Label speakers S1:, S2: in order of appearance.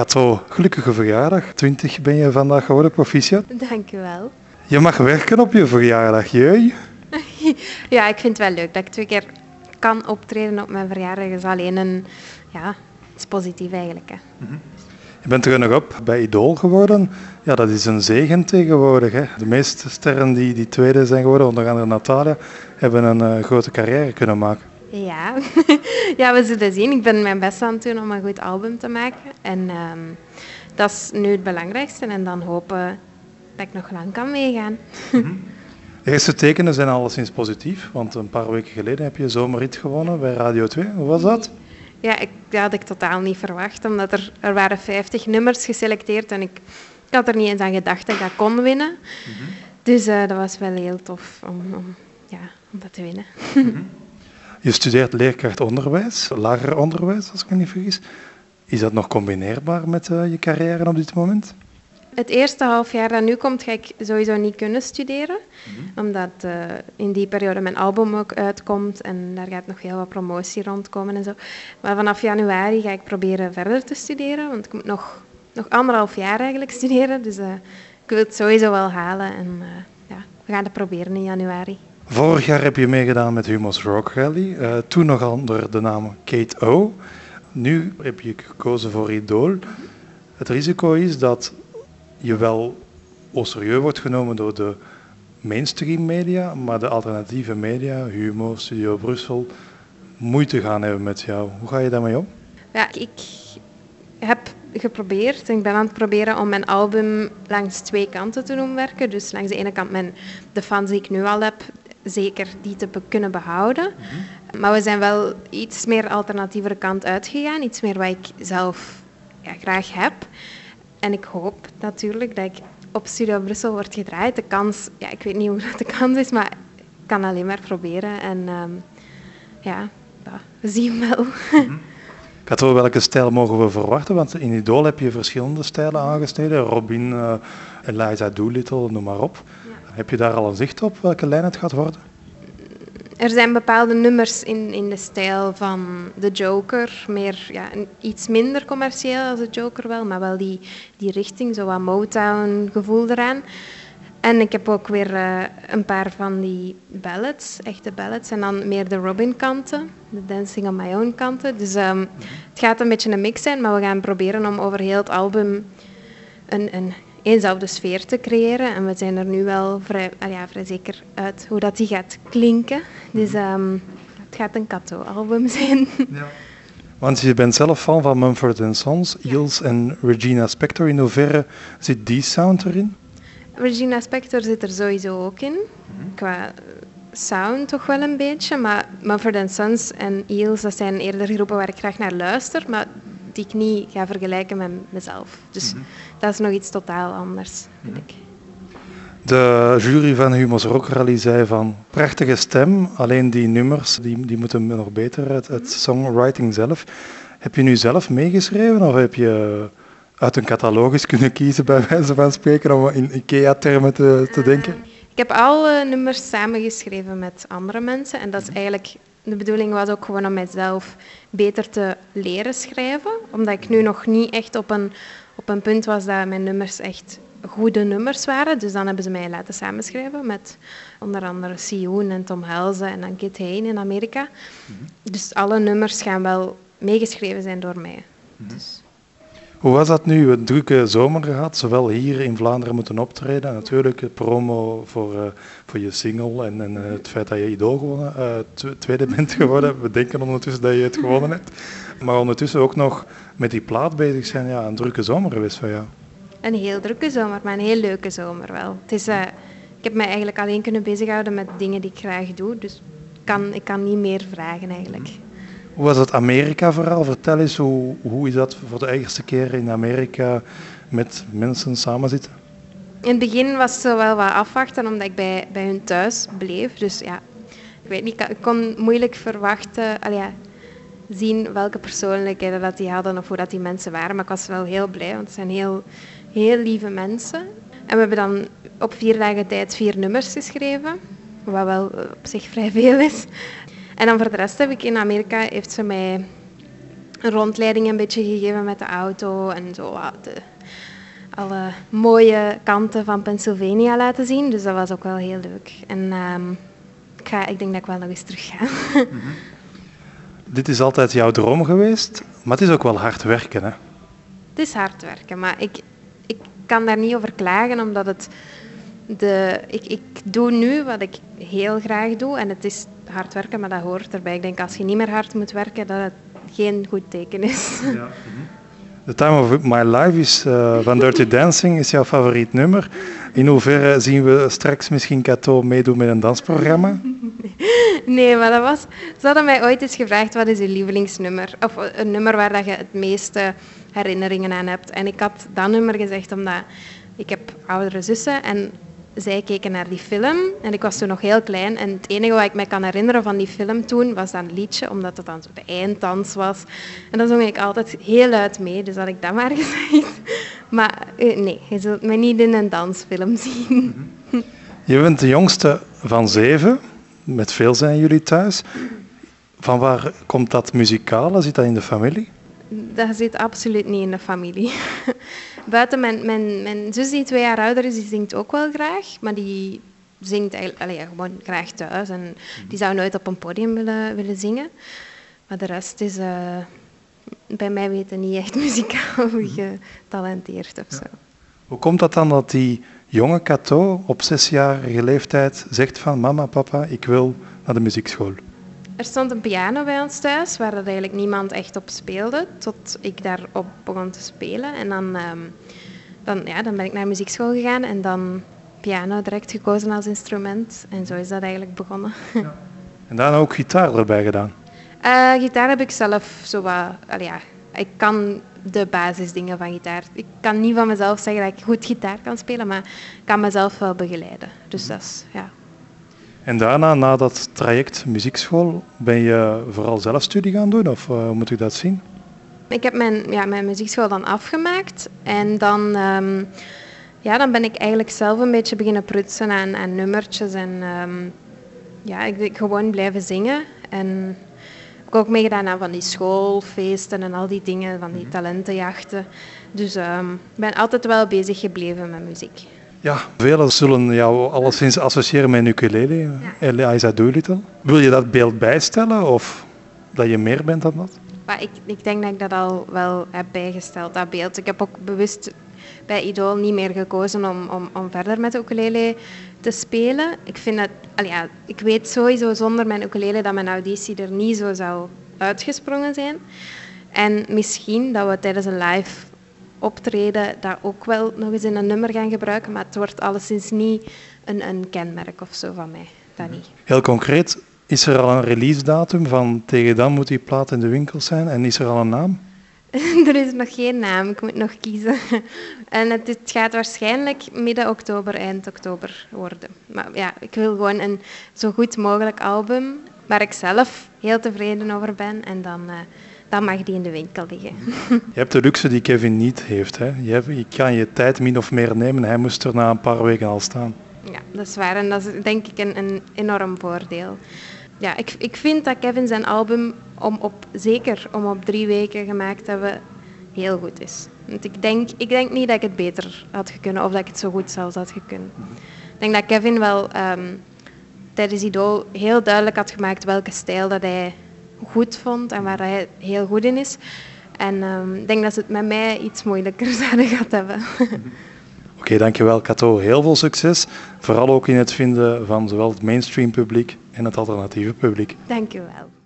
S1: Kato, gelukkige verjaardag. 20 ben je vandaag geworden, proficiat.
S2: Dank u wel.
S1: Je mag werken op je verjaardag, jee.
S2: Ja, ik vind het wel leuk dat ik twee keer kan optreden op mijn verjaardag. is alleen een, ja, het is positief eigenlijk. Hè.
S1: Je bent er nog op bij Idol geworden. Ja, dat is een zegen tegenwoordig. Hè. De meeste sterren die, die tweede zijn geworden, onder andere Natalia, hebben een eh, grote carrière kunnen maken.
S2: Ja. ja, we zullen zien. Ik ben mijn best aan het doen om een goed album te maken. En ehm, dat is nu het belangrijkste. En dan hopen dat ik nog lang kan meegaan.
S1: De eerste tekenen zijn alleszins positief, want een paar weken geleden heb je zomerrit gewonnen bij Radio 2. Hoe was dat?
S2: Ja, ik, dat had ik totaal niet verwacht, omdat er, er waren 50 nummers geselecteerd en ik, ik had er niet eens aan gedacht dat ik dat kon winnen. Dus eh, dat was wel heel tof om, om, ja, om dat te winnen.
S1: Je studeert leerkracht onderwijs, lager onderwijs als ik me niet vergis. Is dat nog combineerbaar met eh, je carrière op dit moment?
S2: Het eerste half jaar dat nu komt, ga ik sowieso niet kunnen studeren. Omdat eh, in die periode mijn album ook uitkomt en daar gaat nog heel wat promotie rondkomen en zo. Maar vanaf januari ga ik proberen verder te studeren, want ik moet nog, nog anderhalf jaar eigenlijk studeren. Dus eh, ik wil het sowieso wel halen en ja, we gaan het proberen in januari.
S1: Vorig jaar heb je meegedaan met Humo's Rock Rally, eh, toen nog onder de naam Kate O. Nu heb je gekozen voor Idol. Het risico is dat je wel au serieus wordt genomen door de mainstream media, maar de alternatieve media, Humo, Studio Brussel, moeite gaan hebben met jou. Hoe ga je daarmee om?
S2: Ja, ik heb geprobeerd, en ik ben aan het proberen om mijn album langs twee kanten te doen werken. Dus langs de ene kant mijn, de fans die ik nu al heb, zeker die te kunnen behouden. Maar we zijn wel iets meer alternatievere kant uitgegaan, iets meer wat ik zelf ja, graag heb. En ik hoop natuurlijk dat ik op Studio Brussel wordt gedraaid. De kans, ja, ik weet niet hoe groot de kans is, maar ik kan alleen maar proberen. En ehm, ja, we zien wel.
S1: Kato, welke stijl mogen we verwachten? Want in Idol heb je verschillende stijlen aangesneden. Robin, eh, Eliza Doolittle, noem maar op. Heb je daar al een zicht op welke lijn het gaat worden?
S2: Er zijn bepaalde nummers in, in de stijl van de Joker. Meer, ja, iets minder commercieel als de Joker wel, maar wel die, die richting, zo wat Motown gevoel eraan. En ik heb ook weer eh, een paar van die ballads, echte ballads. En dan meer de Robin-kanten, de Dancing on My Own kanten. Dus ehm, het gaat een beetje een mix zijn, maar we gaan proberen om over heel het album een, een eenzelfde sfeer te creëren. En we zijn er nu wel vrij, ja, vrij zeker uit hoe dat die gaat klinken. Dus ehm, het gaat een Kato-album zijn.
S1: Want je bent zelf fan van Mumford Sons, Eels en Regina Spektor. In hoeverre zit die sound erin?
S2: Regina Spektor zit er sowieso ook in. Qua eh, sound toch wel een beetje. Maar Mumford Sons en Eels, dat zijn eerder groepen waar ik graag naar luister. Maar die ik niet ga vergelijken met mezelf. Dus dat is nog iets totaal anders, vind ik.
S1: De jury van Humo's Rock Rally zei van prachtige stem, alleen die nummers die, die moeten nog beter, het, het songwriting zelf. Heb je nu zelf meegeschreven of heb je uit een catalogus kunnen kiezen bij wijze van spreken om in IKEA-termen te, te denken?
S2: Ik heb alle nummers samengeschreven met andere mensen. En dat is eigenlijk, de bedoeling was ook gewoon om mijzelf beter te leren schrijven. Omdat ik nu nog niet echt op een, op een punt was dat mijn nummers echt goede nummers waren. Dus dan hebben ze mij laten samenschrijven met onder andere Sioen en Tom Helze en dan Kit Hain in Amerika. Dus alle nummers gaan wel meegeschreven zijn door mij. Dus,
S1: Hoe was dat nu? Een drukke zomer gehad, zowel hier in Vlaanderen moeten optreden. Natuurlijk het promo voor, eh, voor je single en, en eh, het feit dat je idool gewonnen, eh, tw- tweede bent geworden. We denken ondertussen dat je het gewonnen hebt. Maar ondertussen ook nog met die plaat bezig zijn. Ja, een drukke zomer geweest van jou.
S2: Een heel drukke zomer, maar een heel leuke zomer wel. Het is, eh, ik heb mij eigenlijk alleen kunnen bezighouden met dingen die ik graag doe. Dus kan, ik kan niet meer vragen eigenlijk.
S1: Hoe was het Amerika-verhaal? Vertel eens, hoe, hoe is dat voor de eerste keer in Amerika met mensen samenzitten?
S2: In het begin was het wel wat afwachten, omdat ik bij, bij hun thuis bleef. Dus ja, ik weet niet, ik kon moeilijk verwachten, ja, zien welke persoonlijkheden dat die hadden of hoe die mensen waren. Maar ik was wel heel blij, want het zijn heel, heel lieve mensen. En we hebben dan op vier dagen tijd vier nummers geschreven, wat wel eh, op zich vrij veel is. En dan voor de rest heb ik in Amerika, heeft ze mij een rondleiding een beetje gegeven met de auto en zo de, alle mooie kanten van Pennsylvania laten zien. Dus dat was ook wel heel leuk. En ehm, ik, ga, ik denk dat ik wel nog eens terug ga.
S1: Dit is altijd jouw droom geweest, maar het is ook wel hard werken, hè?
S2: Het is hard werken, maar ik, ik kan daar niet over klagen, omdat het... De, ik, ik doe nu wat ik heel graag doe en het is hard werken, maar dat hoort erbij. Ik denk als je niet meer hard moet werken, dat het geen goed teken is. Ja.
S1: The Time of My Life is, uh, van Dirty Dancing is jouw favoriet nummer. In hoeverre zien we straks misschien Kato meedoen met een dansprogramma?
S2: Nee, maar dat was... Ze hadden mij ooit eens gevraagd, wat is je lievelingsnummer? Of een nummer waar dat je het meeste herinneringen aan hebt. En ik had dat nummer gezegd omdat ik heb oudere zussen en zij keken naar die film en ik was toen nog heel klein. En het enige wat ik me kan herinneren van die film toen was dat liedje, omdat het dan zo de einddans was. En dan zong ik altijd heel luid mee, dus had ik dat maar gezegd. Maar eh, nee, je zult me niet in een dansfilm zien.
S1: Je bent de jongste van zeven, met veel zijn jullie thuis. Van waar komt dat muzikale? Zit dat in de familie?
S2: Dat zit absoluut niet in de familie. Buiten mijn, mijn, mijn zus, die twee jaar ouder is, die zingt ook wel graag. Maar die zingt eigenlijk, allee, gewoon graag thuis. En die zou nooit op een podium willen, willen zingen. Maar de rest is uh, bij mij weten niet echt muzikaal getalenteerd of zo.
S1: Hoe komt dat dan dat die jonge Cato op zesjarige leeftijd zegt van mama, papa, ik wil naar de muziekschool?
S2: Er stond een piano bij ons thuis, waar er eigenlijk niemand echt op speelde, tot ik daarop begon te spelen. En dan, um, dan, ja, dan ben ik naar muziekschool gegaan en dan piano direct gekozen als instrument. En zo is dat eigenlijk begonnen. Ja.
S1: En daarna ook gitaar erbij gedaan?
S2: Uh, gitaar heb ik zelf zo wat... ja, ik kan de basisdingen van gitaar. Ik kan niet van mezelf zeggen dat ik goed gitaar kan spelen, maar ik kan mezelf wel begeleiden. Dus dat is, ja,
S1: en daarna, na dat traject muziekschool, ben je vooral zelf studie gaan doen of uh, hoe moet ik dat zien?
S2: Ik heb mijn, ja, mijn muziekschool dan afgemaakt en dan, um, ja, dan ben ik eigenlijk zelf een beetje beginnen prutsen aan, aan nummertjes en um, ja, ik, ik, gewoon blijven zingen. En ik heb ook meegedaan aan van die schoolfeesten en al die dingen, van die mhm. talentenjachten. Dus um, ik ben altijd wel bezig gebleven met muziek.
S1: Ja, velen zullen jou alleszins associëren met een ukulele, ja. Eliza Doolittle. Wil je dat beeld bijstellen of dat je meer bent dan dat?
S2: Maar ik, ik denk dat ik dat al wel heb bijgesteld, dat beeld. Ik heb ook bewust bij Idol niet meer gekozen om, om, om verder met de ukulele te spelen. Ik, vind dat, ja, ik weet sowieso zonder mijn ukulele dat mijn auditie er niet zo zou uitgesprongen zijn. En misschien dat we tijdens een live optreden dat ook wel nog eens in een nummer gaan gebruiken, maar het wordt alleszins niet een, een kenmerk of zo van mij. Dat niet.
S1: Heel concreet, is er al een release datum van tegen dan moet die plaat in de winkel zijn en is er al een naam?
S2: er is nog geen naam, ik moet nog kiezen. En het, het, gaat waarschijnlijk midden oktober, eind oktober worden. Maar ja, ik wil gewoon een zo goed mogelijk album waar ik zelf heel tevreden over ben en dan... Uh, dan mag die in de winkel liggen.
S1: Je hebt de luxe die Kevin niet heeft. Hè? Je, kan je tijd min of meer nemen. Hij moest er na een paar weken al staan.
S2: Ja, dat is waar. En dat is denk ik een, een enorm voordeel. Ja, ik, ik vind dat Kevin zijn album, om op, zeker om op drie weken gemaakt te hebben, heel goed is. Want ik denk, ik denk niet dat ik het beter had kunnen of dat ik het zo goed zelfs had gekund. Ik denk dat Kevin wel um, tijdens Idol heel duidelijk had gemaakt welke stijl dat hij goed vond en waar hij heel goed in is. En ehm, ik denk dat ze het met mij iets moeilijker zouden gehad hebben.
S1: Oké, dankjewel Kato. Heel veel succes. Vooral ook in het vinden van zowel het mainstream publiek en het alternatieve publiek.
S2: Dankjewel.